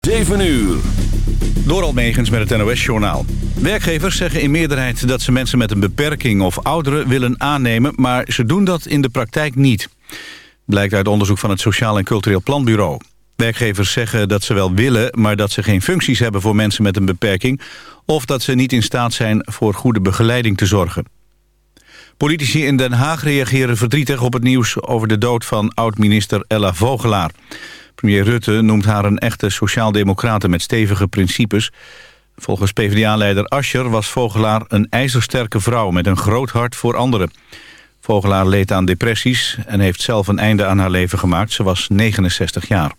7 uur. Door Almegens met het NOS-journaal. Werkgevers zeggen in meerderheid dat ze mensen met een beperking of ouderen willen aannemen... maar ze doen dat in de praktijk niet. Blijkt uit onderzoek van het Sociaal en Cultureel Planbureau. Werkgevers zeggen dat ze wel willen, maar dat ze geen functies hebben voor mensen met een beperking... of dat ze niet in staat zijn voor goede begeleiding te zorgen. Politici in Den Haag reageren verdrietig op het nieuws over de dood van oud-minister Ella Vogelaar. Premier Rutte noemt haar een echte sociaaldemocrate met stevige principes. Volgens PvdA-leider Ascher was Vogelaar een ijzersterke vrouw... met een groot hart voor anderen. Vogelaar leed aan depressies en heeft zelf een einde aan haar leven gemaakt. Ze was 69 jaar.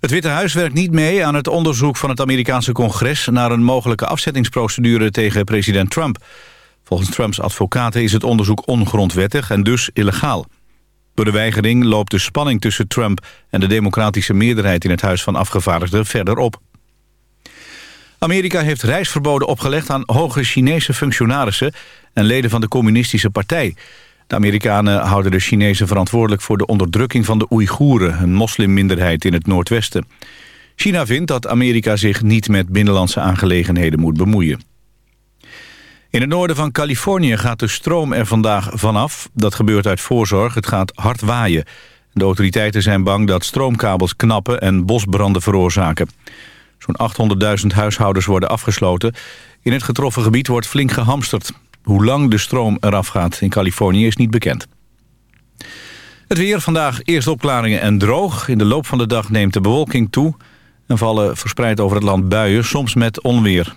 Het Witte Huis werkt niet mee aan het onderzoek van het Amerikaanse congres... naar een mogelijke afzettingsprocedure tegen president Trump. Volgens Trumps advocaten is het onderzoek ongrondwettig en dus illegaal. Door de weigering loopt de spanning tussen Trump en de democratische meerderheid in het Huis van Afgevaardigden verder op. Amerika heeft reisverboden opgelegd aan hoge Chinese functionarissen en leden van de communistische partij. De Amerikanen houden de Chinezen verantwoordelijk voor de onderdrukking van de Oeigoeren, een moslimminderheid in het noordwesten. China vindt dat Amerika zich niet met binnenlandse aangelegenheden moet bemoeien. In het noorden van Californië gaat de stroom er vandaag vanaf. Dat gebeurt uit voorzorg. Het gaat hard waaien. De autoriteiten zijn bang dat stroomkabels knappen en bosbranden veroorzaken. Zo'n 800.000 huishoudens worden afgesloten. In het getroffen gebied wordt flink gehamsterd. Hoe lang de stroom eraf gaat in Californië is niet bekend. Het weer vandaag eerst opklaringen en droog. In de loop van de dag neemt de bewolking toe... en vallen verspreid over het land buien, soms met onweer.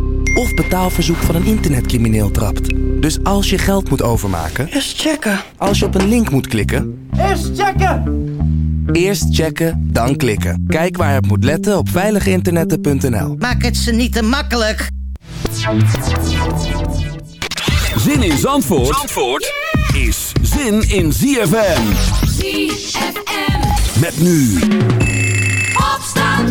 of betaalverzoek van een internetcrimineel trapt. Dus als je geld moet overmaken, Eerst checken. als je op een link moet klikken, Eerst checken. eerst checken, dan klikken. Kijk waar je op moet letten op veiliginternetten.nl. Maak het ze niet te makkelijk. Zin in Zandvoort, Zandvoort is zin in ZFM. ZFM. Met nu Opstand.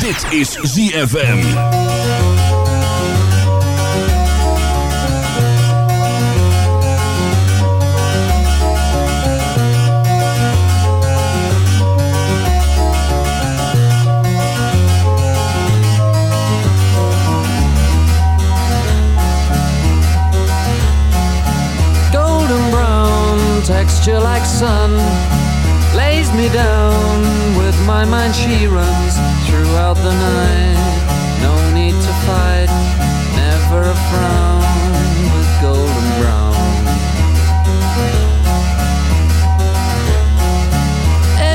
Dit is ZFM. No need to fight never a frown with golden brown.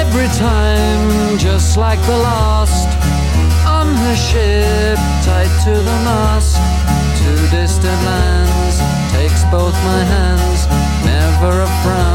Every time just like the last her ship tied to the mast distant lands takes both my hands never a frown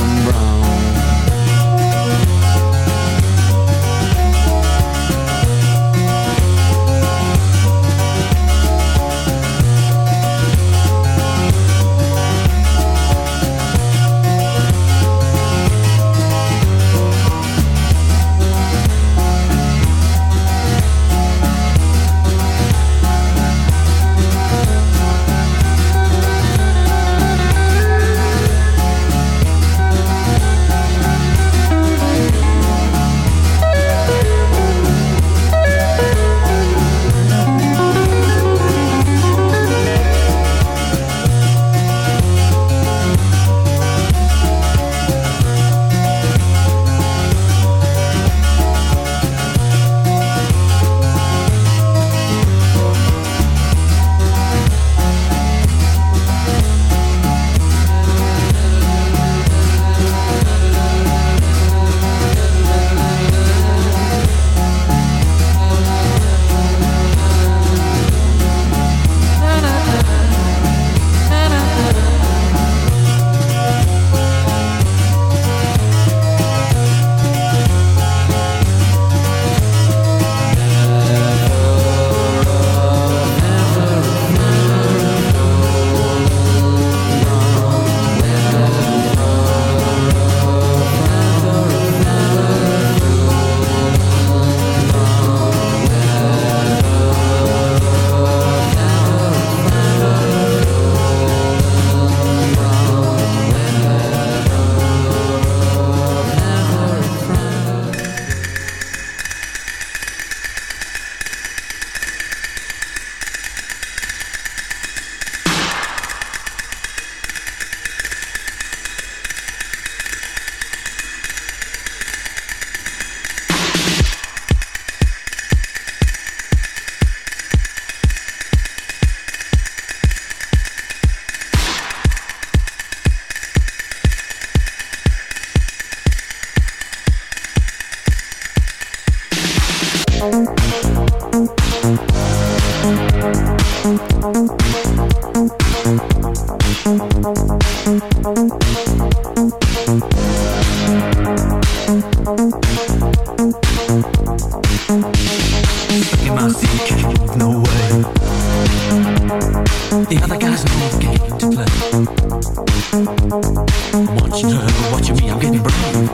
You to watching me, I'm getting brave.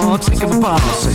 Oh, take apart, say,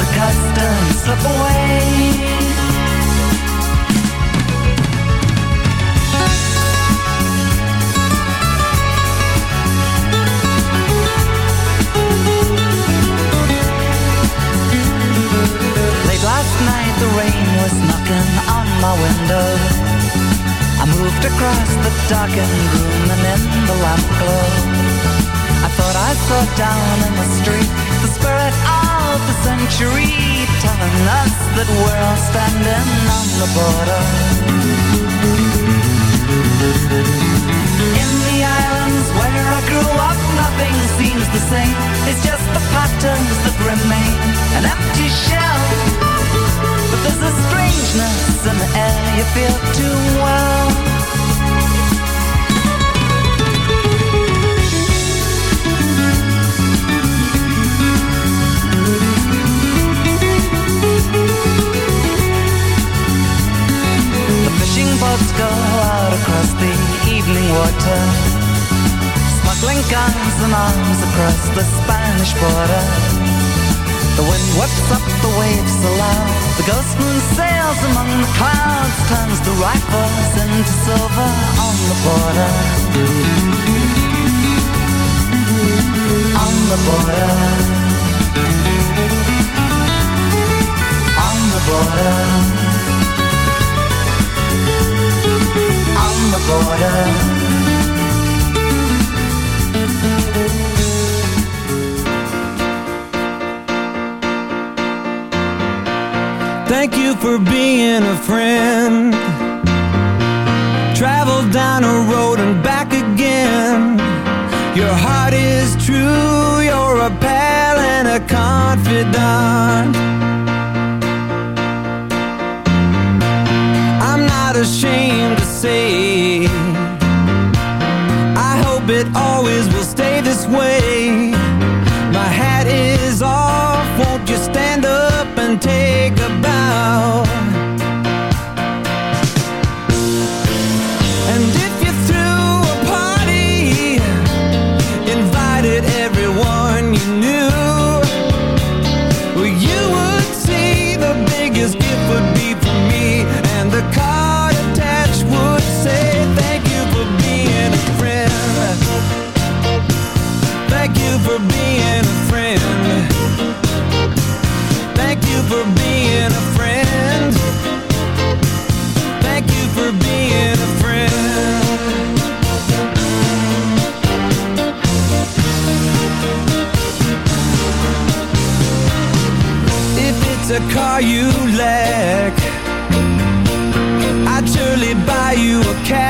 The slip away. Last night the rain was knocking on my window. I moved across the and in the lamp glow. I thought I saw down in the street the spirit of the century telling us that we're all standing on the border. Turns the rifles into silver on the border. On the border. On the border. On the border. Thank you for being a friend. Travel down a road and back again. Your heart is true, you're a pal and a confidant. I'm not ashamed to say, I hope it always will stay this way. My hat is off, won't you stand up and take a bow? Car you lack, I'd surely buy you a Cadillac.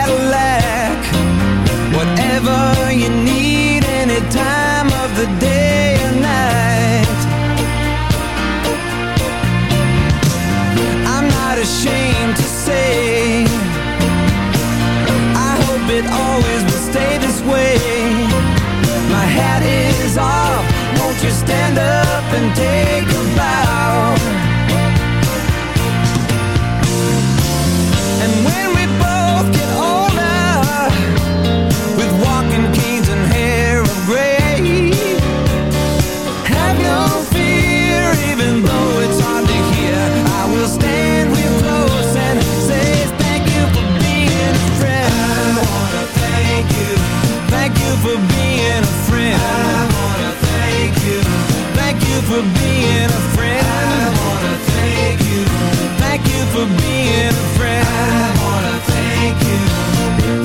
For being a friend. I wanna thank you.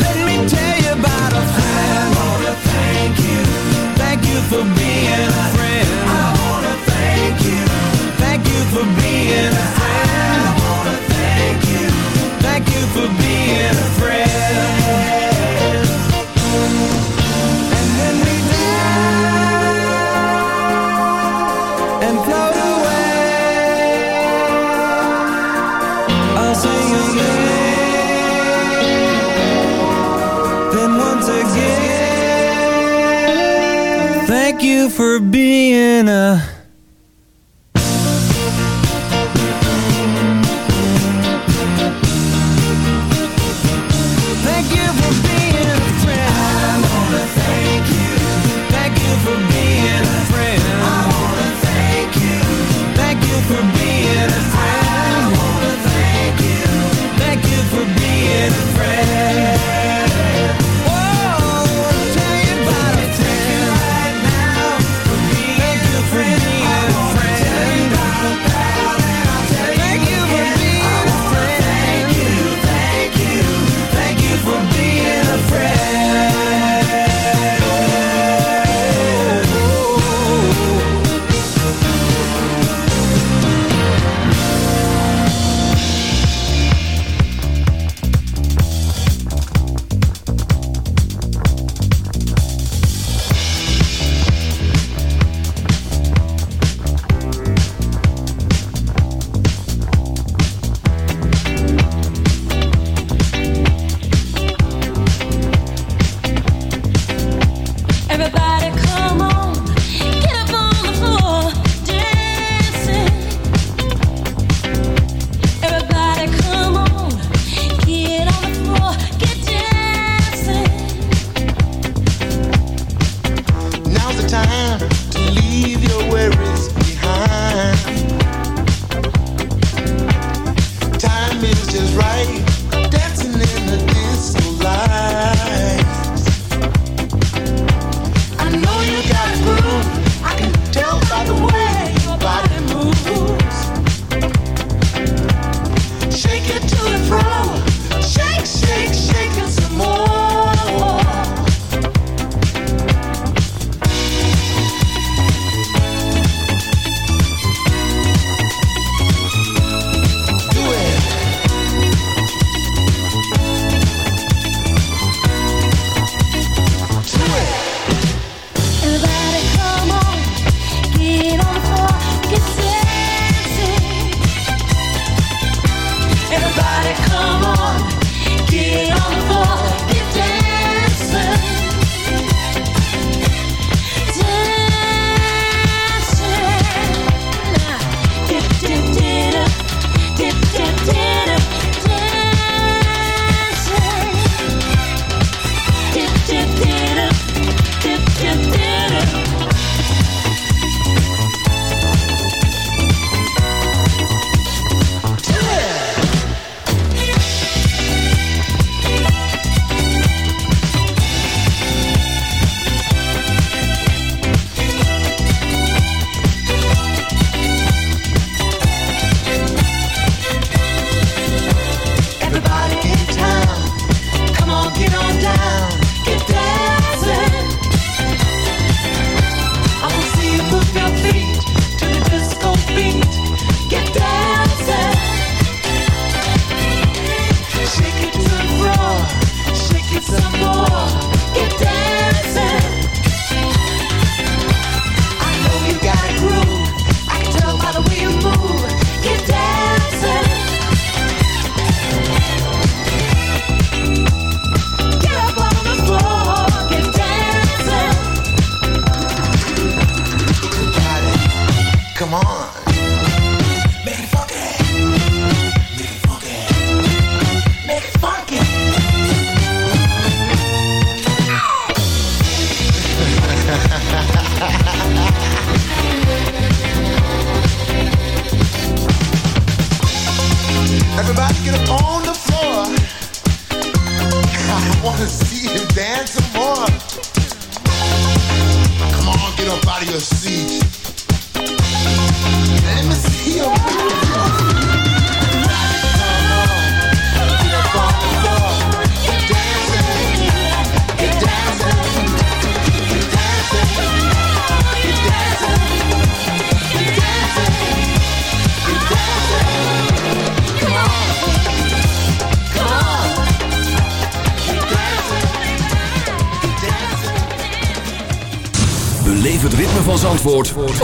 Let me tell you about a friend. I wanna thank you. Thank you for being a friend. I wanna thank you. Thank you for being a friend. I wanna thank you. Thank you for being for being